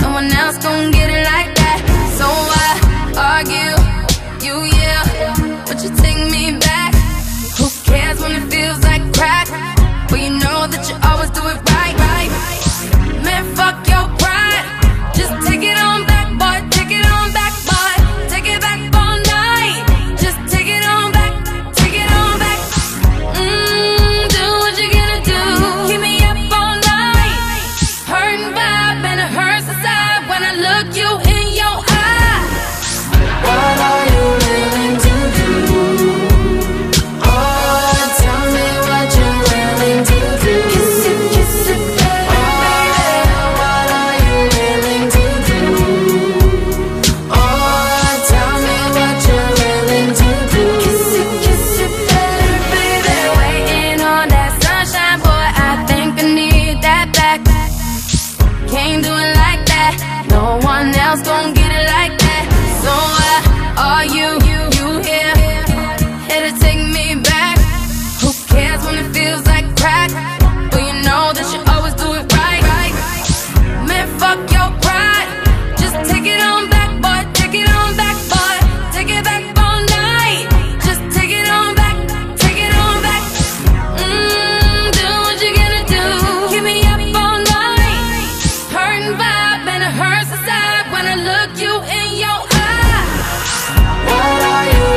No one else gon' get it like else gon' get in your eyes? What are you?